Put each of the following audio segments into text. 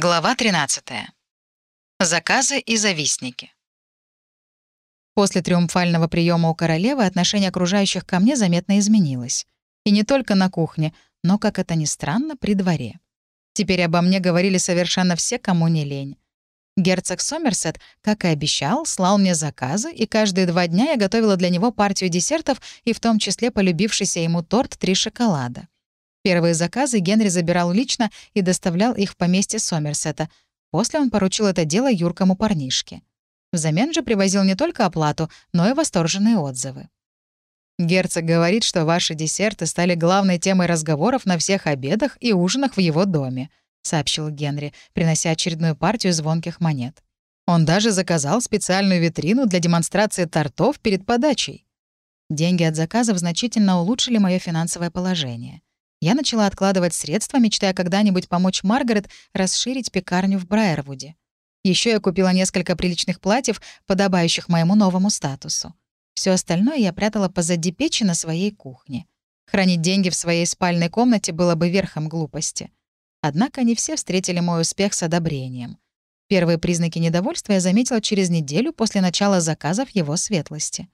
Глава 13. Заказы и завистники. После триумфального приема у королевы отношение окружающих ко мне заметно изменилось. И не только на кухне, но, как это ни странно, при дворе. Теперь обо мне говорили совершенно все, кому не лень. Герцог Сомерсет, как и обещал, слал мне заказы, и каждые два дня я готовила для него партию десертов и в том числе полюбившийся ему торт «Три шоколада». Первые заказы Генри забирал лично и доставлял их в поместье Сомерсета. После он поручил это дело юркому парнишке. Взамен же привозил не только оплату, но и восторженные отзывы. Герцог говорит, что ваши десерты стали главной темой разговоров на всех обедах и ужинах в его доме, сообщил Генри, принося очередную партию звонких монет. Он даже заказал специальную витрину для демонстрации тортов перед подачей. Деньги от заказов значительно улучшили мое финансовое положение. Я начала откладывать средства, мечтая когда-нибудь помочь Маргарет расширить пекарню в Брайервуде. Еще я купила несколько приличных платьев, подобающих моему новому статусу. Все остальное я прятала позади печи на своей кухне. Хранить деньги в своей спальной комнате было бы верхом глупости. Однако не все встретили мой успех с одобрением. Первые признаки недовольства я заметила через неделю после начала заказов его светлости.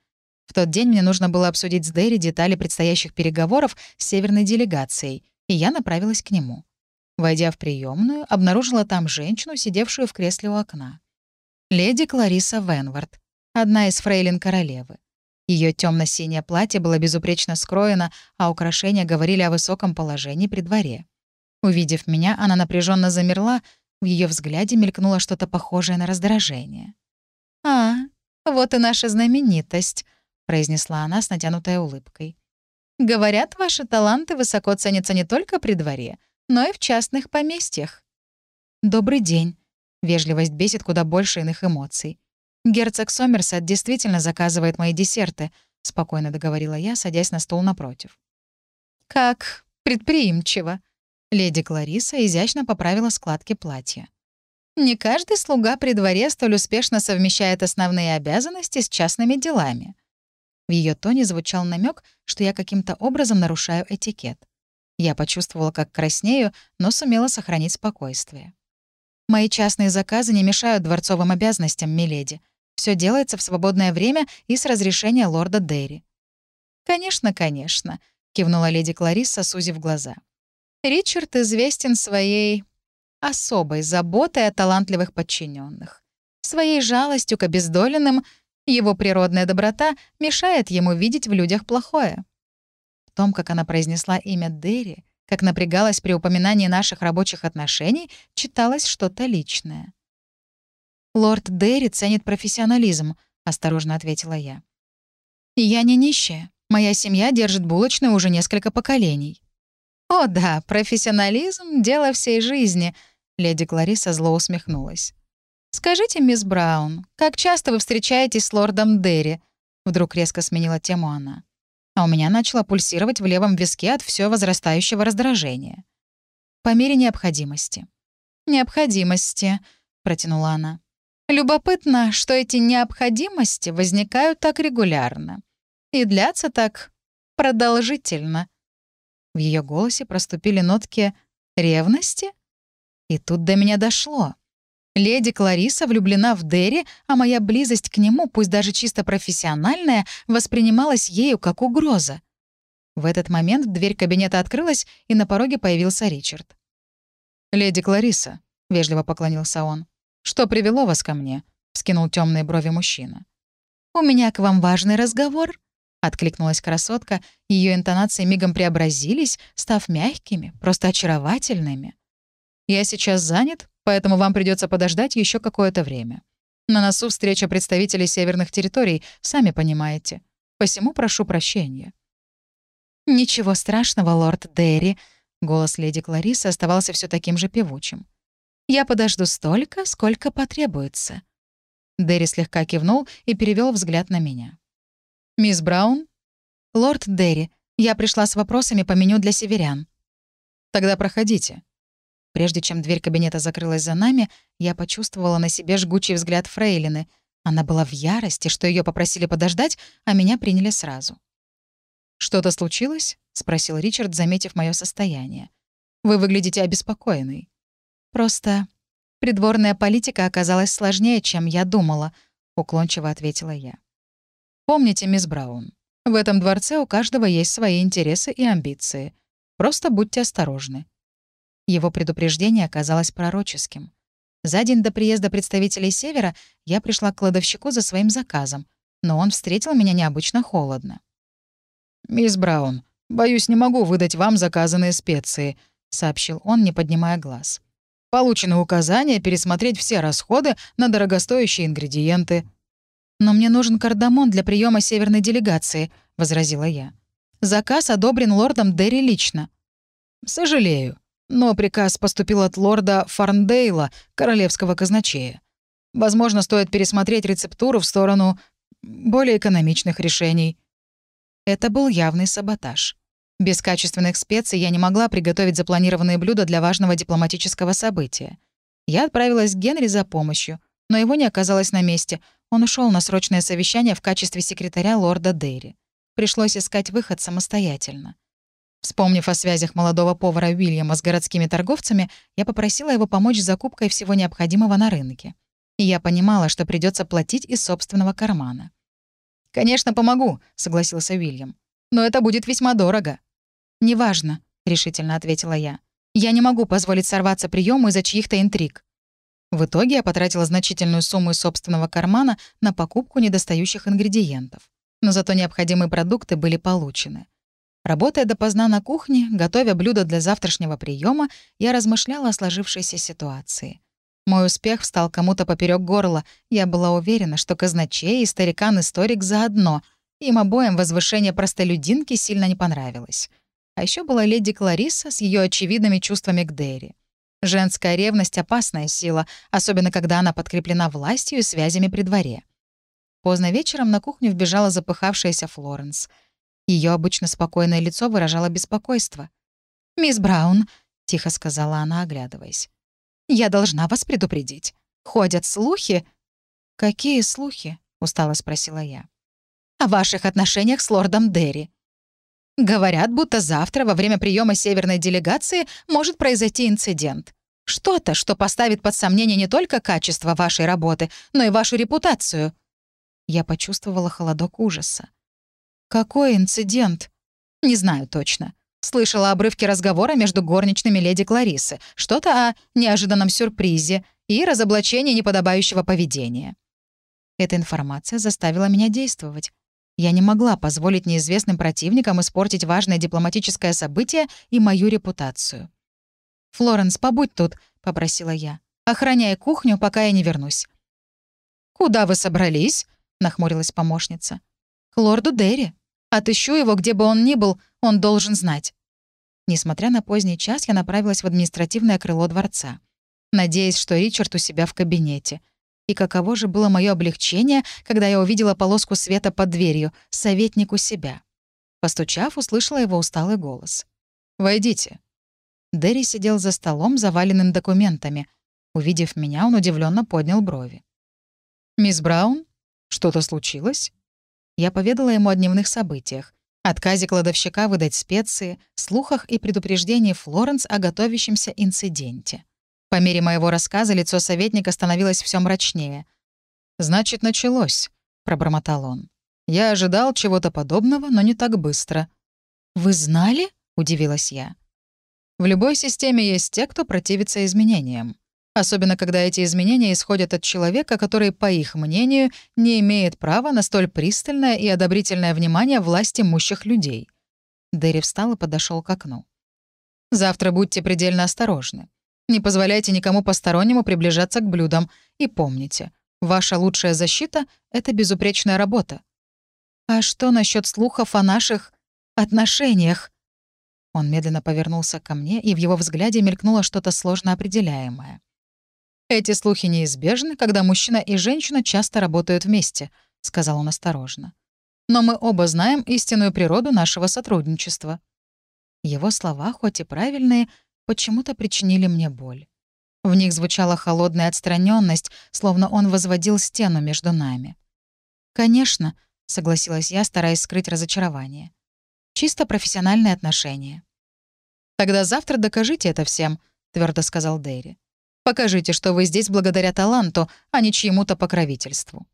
В тот день мне нужно было обсудить с Дэри детали предстоящих переговоров с северной делегацией, и я направилась к нему. Войдя в приемную, обнаружила там женщину, сидевшую в кресле у окна. Леди Клариса Венвард, одна из фрейлин королевы. Ее темно-синее платье было безупречно скроено, а украшения говорили о высоком положении при дворе. Увидев меня, она напряженно замерла, в ее взгляде мелькнуло что-то похожее на раздражение. «А, вот и наша знаменитость», — произнесла она с натянутой улыбкой. «Говорят, ваши таланты высоко ценятся не только при дворе, но и в частных поместьях». «Добрый день». Вежливость бесит куда больше иных эмоций. «Герцог Сомерсет действительно заказывает мои десерты», — спокойно договорила я, садясь на стул напротив. «Как предприимчиво», — леди Клариса изящно поправила складки платья. «Не каждый слуга при дворе столь успешно совмещает основные обязанности с частными делами. В ее тоне звучал намек, что я каким-то образом нарушаю этикет. Я почувствовала, как краснею, но сумела сохранить спокойствие. «Мои частные заказы не мешают дворцовым обязанностям, миледи. Все делается в свободное время и с разрешения лорда Дерри». «Конечно, конечно», — кивнула леди Кларисса, сузив глаза. «Ричард известен своей особой заботой о талантливых подчиненных, своей жалостью к обездоленным его природная доброта мешает ему видеть в людях плохое. В том, как она произнесла имя Дерри, как напрягалась при упоминании наших рабочих отношений, читалось что-то личное. «Лорд Дерри ценит профессионализм», — осторожно ответила я. «Я не нищая. Моя семья держит булочную уже несколько поколений». «О да, профессионализм — дело всей жизни», — леди Клариса зло усмехнулась. «Скажите, мисс Браун, как часто вы встречаетесь с лордом Дерри?» Вдруг резко сменила тему она. А у меня начало пульсировать в левом виске от все возрастающего раздражения. «По мере необходимости». «Необходимости», — протянула она. «Любопытно, что эти необходимости возникают так регулярно и длятся так продолжительно». В ее голосе проступили нотки ревности, и тут до меня дошло. Леди Клариса влюблена в Дерри, а моя близость к нему, пусть даже чисто профессиональная, воспринималась ею как угроза. В этот момент дверь кабинета открылась, и на пороге появился Ричард. «Леди Клариса», — вежливо поклонился он, — «что привело вас ко мне?» — вскинул темные брови мужчина. «У меня к вам важный разговор», — откликнулась красотка, ее интонации мигом преобразились, став мягкими, просто очаровательными. «Я сейчас занят, поэтому вам придется подождать еще какое-то время. На носу встреча представителей северных территорий, сами понимаете. Посему прошу прощения». «Ничего страшного, лорд Дерри», — голос леди Кларисы оставался все таким же певучим. «Я подожду столько, сколько потребуется». Дерри слегка кивнул и перевел взгляд на меня. «Мисс Браун?» «Лорд Дерри, я пришла с вопросами по меню для северян». «Тогда проходите», Прежде чем дверь кабинета закрылась за нами, я почувствовала на себе жгучий взгляд Фрейлины. Она была в ярости, что ее попросили подождать, а меня приняли сразу. «Что-то случилось?» — спросил Ричард, заметив мое состояние. «Вы выглядите обеспокоенной». «Просто Придворная политика оказалась сложнее, чем я думала, уклончиво ответила я. Помните, мисс Браун, в этом дворце у каждого есть свои интересы и амбиции. Просто будьте осторожны. Его предупреждение оказалось пророческим. За день до приезда представителей Севера я пришла к кладовщику за своим заказом, но он встретил меня необычно холодно. «Мисс Браун, боюсь, не могу выдать вам заказанные специи», — сообщил он, не поднимая глаз. «Получено указание пересмотреть все расходы на дорогостоящие ингредиенты». «Но мне нужен кардамон для приема северной делегации», — возразила я. «Заказ одобрен лордом Дерри лично». «Сожалею, но приказ поступил от лорда Фарндейла, королевского казначея. Возможно, стоит пересмотреть рецептуру в сторону более экономичных решений». Это был явный саботаж. Без качественных специй я не могла приготовить запланированные блюда для важного дипломатического события. Я отправилась к Генри за помощью, но его не оказалось на месте. Он ушел на срочное совещание в качестве секретаря лорда Дерри. Пришлось искать выход самостоятельно. Вспомнив о связях молодого повара Уильяма с городскими торговцами, я попросила его помочь с закупкой всего необходимого на рынке. И я понимала, что придется платить из собственного кармана. «Конечно, помогу», — согласился Уильям. «Но это будет весьма дорого». «Неважно», — решительно ответила я. «Я не могу позволить сорваться приему из-за чьих-то интриг». В итоге я потратила значительную сумму из собственного кармана на покупку недостающих ингредиентов. Но зато необходимые продукты были получены. Работая допоздна на кухне, готовя блюда для завтрашнего приема, я размышляла о сложившейся ситуации. Мой успех встал кому-то поперек горла. Я была уверена, что казначей и старикан-историк заодно. Им обоим возвышение простолюдинки сильно не понравилось. А еще была леди Клариса с ее очевидными чувствами к Дерри. Женская ревность — опасная сила, особенно когда она подкреплена властью и связями при дворе. Поздно вечером на кухню вбежала запыхавшаяся Флоренс. Ее обычно спокойное лицо выражало беспокойство. «Мисс Браун», — тихо сказала она, оглядываясь, я должна вас предупредить. Ходят слухи...» «Какие слухи?» — устало спросила я. «О ваших отношениях с лордом Дерри. Говорят, будто завтра во время приема северной делегации может произойти инцидент. Что-то, что поставит под сомнение не только качество вашей работы, но и вашу репутацию». Я почувствовала холодок ужаса. «Какой инцидент?» «Не знаю точно. Слышала обрывки разговора между горничными леди Кларисы, что-то о неожиданном сюрпризе и разоблачении неподобающего поведения. Эта информация заставила меня действовать. Я не могла позволить неизвестным противникам испортить важное дипломатическое событие и мою репутацию. «Флоренс, побудь тут», — попросила я. «Охраняй кухню, пока я не вернусь». «Куда вы собрались?» — нахмурилась помощница. «К лорду Дерри. Отыщу его, где бы он ни был, он должен знать. Несмотря на поздний час, я направилась в административное крыло дворца, надеясь, что Ричард у себя в кабинете. И каково же было мое облегчение, когда я увидела полоску света под дверью, советник у себя. Постучав, услышала его усталый голос. «Войдите». Дерри сидел за столом, заваленным документами. Увидев меня, он удивленно поднял брови. «Мисс Браун, что-то случилось?» Я поведала ему о дневных событиях, отказе кладовщика выдать специи, слухах и предупреждении Флоренс о готовящемся инциденте. По мере моего рассказа лицо советника становилось все мрачнее. «Значит, началось», — пробормотал он. «Я ожидал чего-то подобного, но не так быстро». «Вы знали?» — удивилась я. «В любой системе есть те, кто противится изменениям. Особенно, когда эти изменения исходят от человека, который, по их мнению, не имеет права на столь пристальное и одобрительное внимание власти имущих людей. Дерри встал и подошел к окну. «Завтра будьте предельно осторожны. Не позволяйте никому постороннему приближаться к блюдам. И помните, ваша лучшая защита — это безупречная работа. А что насчет слухов о наших отношениях?» Он медленно повернулся ко мне, и в его взгляде мелькнуло что-то сложно определяемое. «Эти слухи неизбежны, когда мужчина и женщина часто работают вместе», — сказал он осторожно. «Но мы оба знаем истинную природу нашего сотрудничества». Его слова, хоть и правильные, почему-то причинили мне боль. В них звучала холодная отстраненность, словно он возводил стену между нами. «Конечно», — согласилась я, стараясь скрыть разочарование. «Чисто профессиональные отношения». «Тогда завтра докажите это всем», — твердо сказал Дэри. Покажите, что вы здесь благодаря таланту, а не чьему-то покровительству».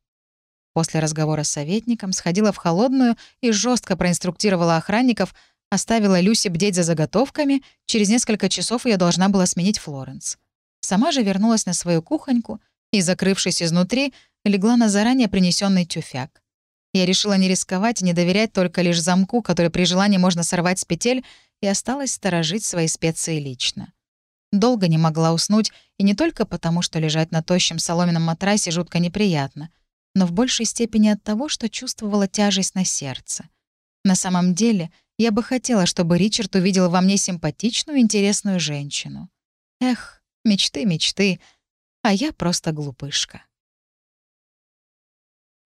После разговора с советником сходила в холодную и жестко проинструктировала охранников, оставила Люси бдеть за заготовками, через несколько часов ее должна была сменить Флоренс. Сама же вернулась на свою кухоньку и, закрывшись изнутри, легла на заранее принесенный тюфяк. Я решила не рисковать и не доверять только лишь замку, который при желании можно сорвать с петель, и осталась сторожить свои специи лично. Долго не могла уснуть, и не только потому, что лежать на тощем соломенном матрасе жутко неприятно, но в большей степени от того, что чувствовала тяжесть на сердце. На самом деле, я бы хотела, чтобы Ричард увидел во мне симпатичную, интересную женщину. Эх, мечты, мечты, а я просто глупышка.